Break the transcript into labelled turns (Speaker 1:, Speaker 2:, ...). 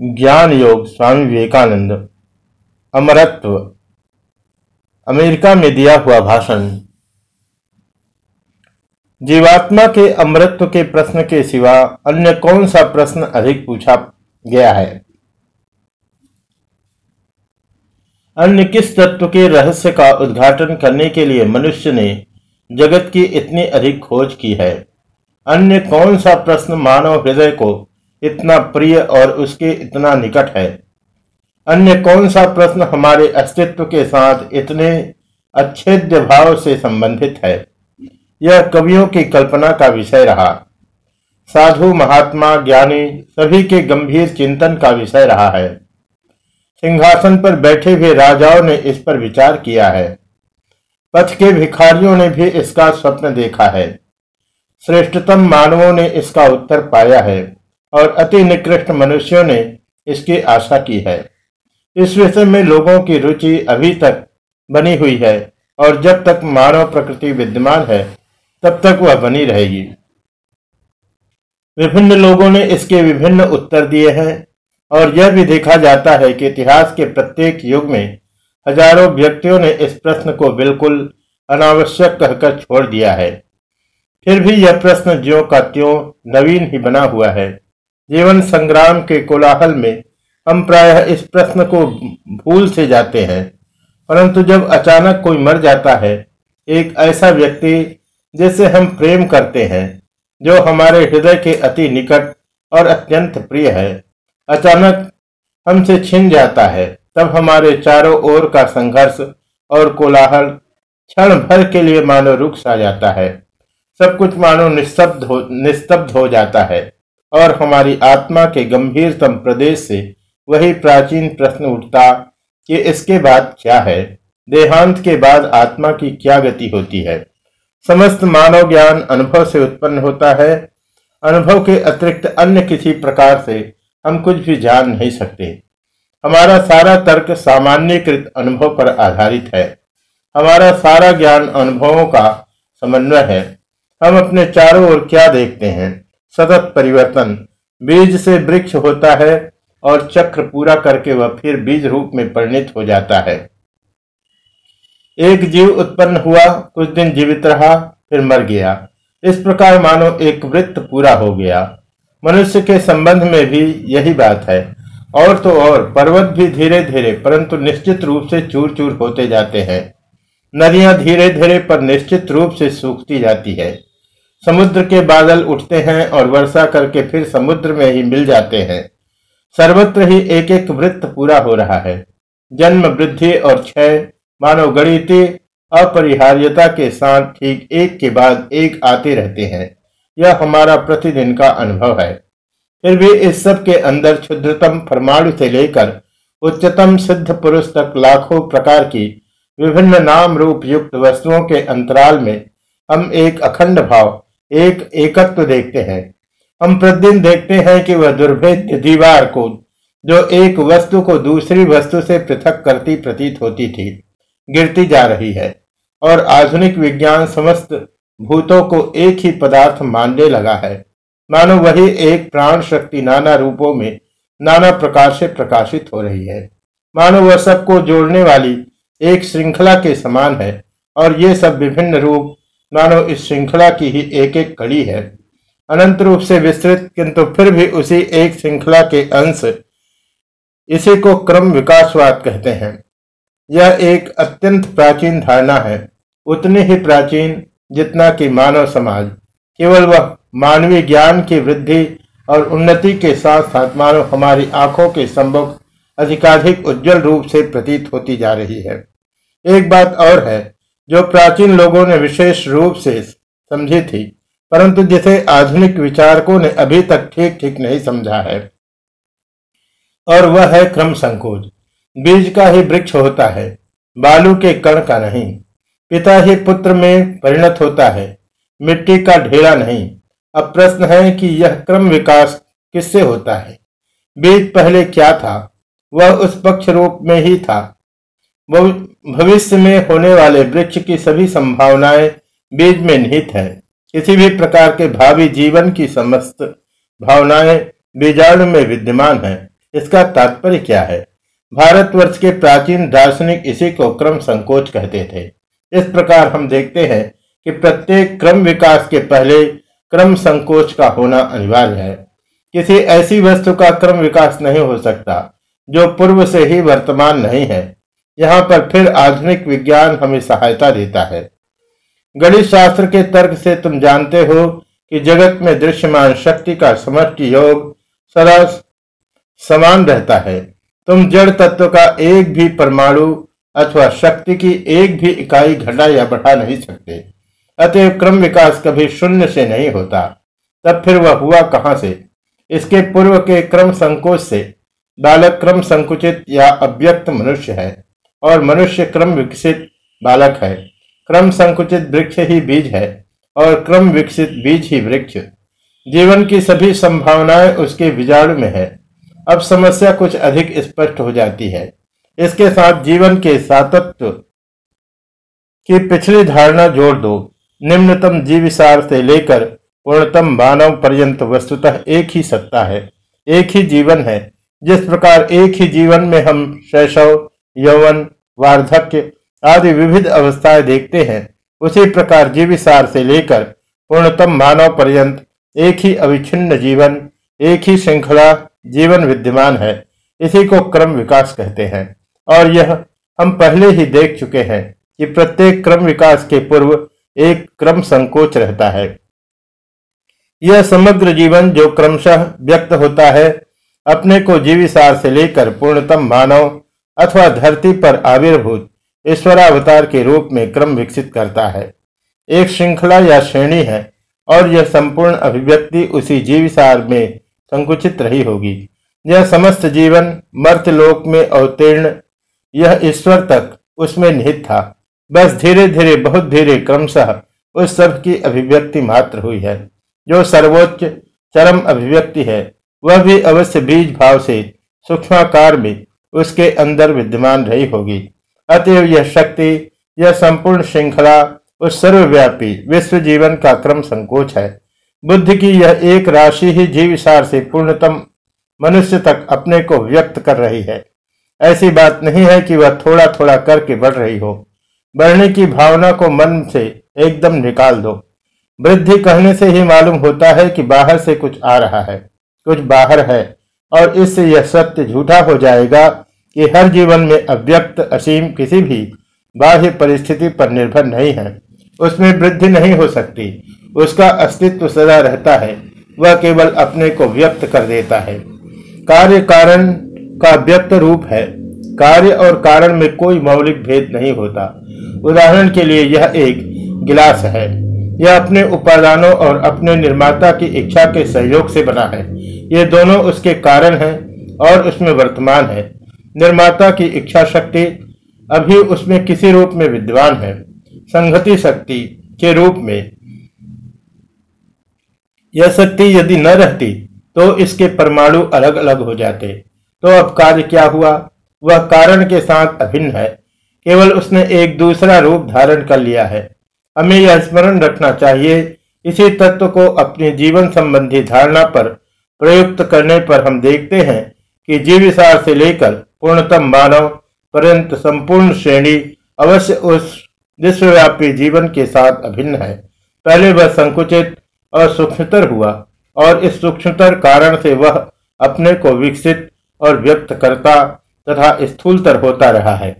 Speaker 1: ज्ञान योग स्वामी विवेकानंद। अमरत्व। अमेरिका में दिया हुआ भाषण। जीवात्मा के अमृत्व के प्रश्न के सिवा अन्य कौन सा प्रश्न अधिक पूछा गया है? अन्य किस तत्व के रहस्य का उद्घाटन करने के लिए मनुष्य ने जगत की इतनी अधिक खोज की है? अन्य कौन सा प्रश्न मानव हृदय को इतना प्रिय और उसके इतना निकट है। अन्य कौन सा प्रश्न हमारे अस्तित्व के साथ इतने अच्छेद्य भाव से संबंधित है? यह कवियों की कल्पना का विषय रहा। साधु, महात्मा, ज्ञानी, सभी के गंभीर चिंतन का विषय रहा है। सिंहासन पर बैठे हुए राजाओं ने इस पर विचार किया है। पथ के भिखारियों ने भी इसका स्वप्न देखा है। श्रेष्ठतम मानवों ने इसका उत्तर पाया है। और अति निकृष्ट मनुष्यों ने इसकी आशा की है। इस विषय में लोगों की रुचि अभी तक बनी हुई है और जब तक मानव प्रकृति विद्यमान है, तब तक वह बनी रहेगी। विभिन्न लोगों ने इसके विभिन्न उत्तर दिए हैं और यह भी देखा जाता है कि इतिहास के प्रत्येक युग में हज़ारों व्यक्तियों ने इस प्रश्न को बिल्कुल अनावश्यक कहकर छोड़ दिया है। फिर भी यह प्रश्न ज्यो का त्यों नवीन ही बना हुआ है। जीवन संग्राम के कोलाहल में हम प्रायः इस प्रश्न को भूल से जाते हैं। परंतु जब अचानक कोई मर जाता है, एक ऐसा व्यक्ति जिसे हम प्रेम करते हैं, जो हमारे हृदय के अति निकट और अत्यंत प्रिय है, अचानक हमसे छिन जाता है, तब हमारे चारों ओर का संघर्ष और कोलाहल क्षण भर के लिए मानो रुक सा जाता है। सब कुछ मानो निस्तब्ध हो निस्तब्ध हो जाता है। और हमारी आत्मा के गंभीरतम प्रदेश से वही प्राचीन प्रश्न उठता कि इसके बाद क्या है? देहांत के बाद आत्मा की क्या गति होती है? समस्त मानव ज्ञान अनुभव से उत्पन्न होता है। अनुभव के अतिरिक्त अन्य किसी प्रकार से हम कुछ भी जान नहीं सकते। हमारा सारा तर्क सामान्यकृत अनुभव पर आधारित है। हमारा सारा ज्ञान अनुभवों का समन्वय है। हम अपने चारों ओर क्या देखते हैं? सतत परिवर्तन। बीज से वृक्ष होता है और चक्र पूरा करके वह फिर बीज रूप में परिणित हो जाता है। एक जीव उत्पन्न हुआ, कुछ दिन जीवित रहा, फिर मर गया। इस प्रकार मानो एक वृत्त पूरा हो गया। मनुष्य के संबंध में भी यही बात है। और तो और, पर्वत भी धीरे धीरे परंतु निश्चित रूप से चूर चूर होते जाते हैं। नदियाँ धीरे धीरे पर निश्चित रूप से सूखती जाती है। समुद्र के बादल उठते हैं और वर्षा करके फिर समुद्र में ही मिल जाते हैं। सर्वत्र ही एक एक वृत्त पूरा हो रहा है। जन्म वृद्धि और क्षय, मानव गणितीय अपरिहार्यता के साथ ठीक एक के बाद एक आते रहते हैं। यह हमारा प्रतिदिन का अनुभव है। फिर भी इस सब के अंदर क्षुद्रतम परमाणु से लेकर उच्चतम सिद्ध पुरुष तक लाखों प्रकार की विभिन्न नाम रूप युक्त वस्तुओं के अंतराल में हम एक अखंड भाव एक एकत्व देखते हैं। हम प्रतिदिन देखते हैं कि वह दुर्भेद्य दीवार को, जो एक वस्तु को दूसरी वस्तु से पृथक करती प्रतीत होती थी, गिरती जा रही है और आधुनिक विज्ञान समस्त भूतों को एक ही पदार्थ मानने लगा है। मानो वही एक प्राण शक्ति नाना रूपों में नाना प्रकार से प्रकाशित हो रही है। मानो वह सबको जोड़ने वाली एक श्रृंखला के समान है और ये सब विभिन्न रूप मानो इस श्रृंखला की ही एक एक कड़ी है। अनंत रूप से विस्तृत, किंतु फिर भी उसी एक श्रृंखला के अंश, इसी को क्रम विकासवाद कहते हैं। यह एक अत्यंत प्राचीन धारणा है। उतनी ही प्राचीन जितना कि मानव समाज। केवल वह मानवीय ज्ञान की वृद्धि और उन्नति के साथ साथ मानव हमारी आँखों के सम्मुख अधिकाधिक उज्जवल रूप से प्रतीत होती जा रही है। एक बात और है जो प्राचीन लोगों ने विशेष रूप से समझी थी, परंतु जिसे आधुनिक विचारकों ने अभी तक ठीक ठीक नहीं समझा है। और वह है क्रम संकोच बीज का ही वृक्ष होता है, बालू के कण का नहीं। पिता ही पुत्र में परिणत होता है, मिट्टी का ढेरा नहीं। अब प्रश्न है कि यह क्रम विकास किससे होता है? बीज पहले क्या था? वह उस पक्ष रूप में ही था। भविष्य में होने वाले वृक्ष की सभी संभावनाएँ बीज में निहित है। किसी भी प्रकार के भावी जीवन की समस्त भावनाएँ बीजाणु में विद्यमान है। इसका तात्पर्य क्या है? भारतवर्ष के प्राचीन दार्शनिक इसी को क्रम संकोच कहते थे। इस प्रकार हम देखते हैं कि प्रत्येक क्रम विकास के पहले क्रम संकोच का होना अनिवार्य है। किसी ऐसी वस्तु का क्रम विकास नहीं हो सकता, जो पूर्व से ही वर्तमान नहीं है। यहाँ पर फिर आधुनिक विज्ञान हमें सहायता देता है। गणित शास्त्र के तर्क से तुम जानते हो कि जगत में दृश्यमान शक्ति का समष्टि योग सदा समान रहता है। तुम जड़ तत्व का एक भी परमाणु अथवा शक्ति की एक भी इकाई घटा या बढ़ा नहीं सकते। अतएव क्रम विकास कभी शून्य से नहीं होता। तब फिर वह हुआ कहाँ से? इसके पूर्व के क्रम संकोच से। बालक क्रम संकुचित या अव्यक्त मनुष्य है। और मनुष्य क्रम विकसित बालक है। क्रम संकुचित वृक्ष ही बीज है और क्रम विकसित बीज ही वृक्ष। जीवन की सभी संभावनाएँ उसके बीजाणु में है। अब समस्या कुछ अधिक स्पष्ट हो जाती है। इसके साथ जीवन के सातत्व की पिछली धारणा जोड़ दो। निम्नतम जीविसार से लेकर पूर्णतम मानव पर्यंत वस्तुतः एक ही सत्ता है, एक ही जीवन है। जिस प्रकार एक ही जीवन में हम शैशव यौवन, वार्धक्य आदि विविध अवस्थाएँ देखते हैं। उसी प्रकार जीविसार से लेकर पूर्णतम मानव पर्यंत एक ही अविच्छिन्न जीवन, एक ही श्रृंखला जीवन विद्यमान है। इसी को क्रम विकास कहते हैं। और यह हम पहले ही देख चुके हैं कि प्रत्येक क्रम विकास के पूर्व एक क्रम संकोच रहता है। यह समग्र जीवन जो क्रमशः व्यक्त होता है, अपने को जीविसार से लेकर पूर्णतम मानव अथवा धरती पर आविर्भूत ईश्वरावतार के रूप में क्रम विकसित करता है। एक श्रृंखला या श्रेणी है और यह संपूर्ण अभिव्यक्ति उसी जीविसार में संकुचित रही होगी। यह समस्त जीवन मर्त्यलोक में अवतीर्ण, यह ईश्वर तक उसमें निहित था। बस धीरे धीरे बहुत धीरे क्रमशः उस सब की अभिव्यक्ति मात्र हुई है। जो सर्वोच्च चरम अभिव्यक्ति है, वह भी अवश्य बीज भाव से सूक्ष्माकार में उसके अंदर विद्यमान रही होगी। अतएव यह शक्ति, यह संपूर्ण श्रृंखला, उस सर्वव्यापी विश्व जीवन का क्रम संकोच है। बुद्धि की यह एक राशि ही जीविसार से पूर्णतम मनुष्य तक अपने को व्यक्त कर रही है। ऐसी बात नहीं है कि वह थोड़ा थोड़ा करके बढ़ रही हो। बढ़ने की भावना को मन से एकदम निकाल दो। वृद्धि कहने से ही मालूम होता है कि बाहर से कुछ आ रहा है, कुछ बाहर है। और इससे यह सत्य झूठा हो जाएगा कि हर जीवन में अव्यक्त, असीम किसी भी बाह्य परिस्थिति पर निर्भर नहीं है। उसमें वृद्धि नहीं हो सकती। उसका अस्तित्व सदा रहता है। वह केवल अपने को व्यक्त कर देता है। कार्य कारण का व्यक्त रूप है। कार्य और कारण में कोई मौलिक भेद नहीं होता। उदाहरण के लिए यह एक गिलास है। यह अपने उपादानों और अपने निर्माता की इच्छा के सहयोग से बना है। ये दोनों उसके कारण हैं और उसमें वर्तमान है। निर्माता की इच्छा शक्ति अभी उसमें किसी रूप में विद्वान है। संगति शक्ति के रूप में। यह शक्ति यदि न रहती तो इसके परमाणु अलग अलग हो जाते। तो अब कार्य क्या हुआ? वह कारण के साथ अभिन्न है। केवल उसने एक दूसरा रूप धारण कर लिया है। हमें यह स्मरण रखना चाहिए, इसी तत्व को अपने जीवन संबंधी धारणा पर प्रयुक्त करने पर हम देखते हैं कि जीविसार से लेकर पूर्णतम मानव पर्यंत संपूर्ण श्रेणी अवश्य उस विश्वव्यापी जीवन के साथ अभिन्न है। पहले वह संकुचित और सूक्ष्मतर हुआ और इस सूक्ष्मतर कारण से वह अपने को विकसित और व्यक्त करता तथा स्थूलतर होता रहा है।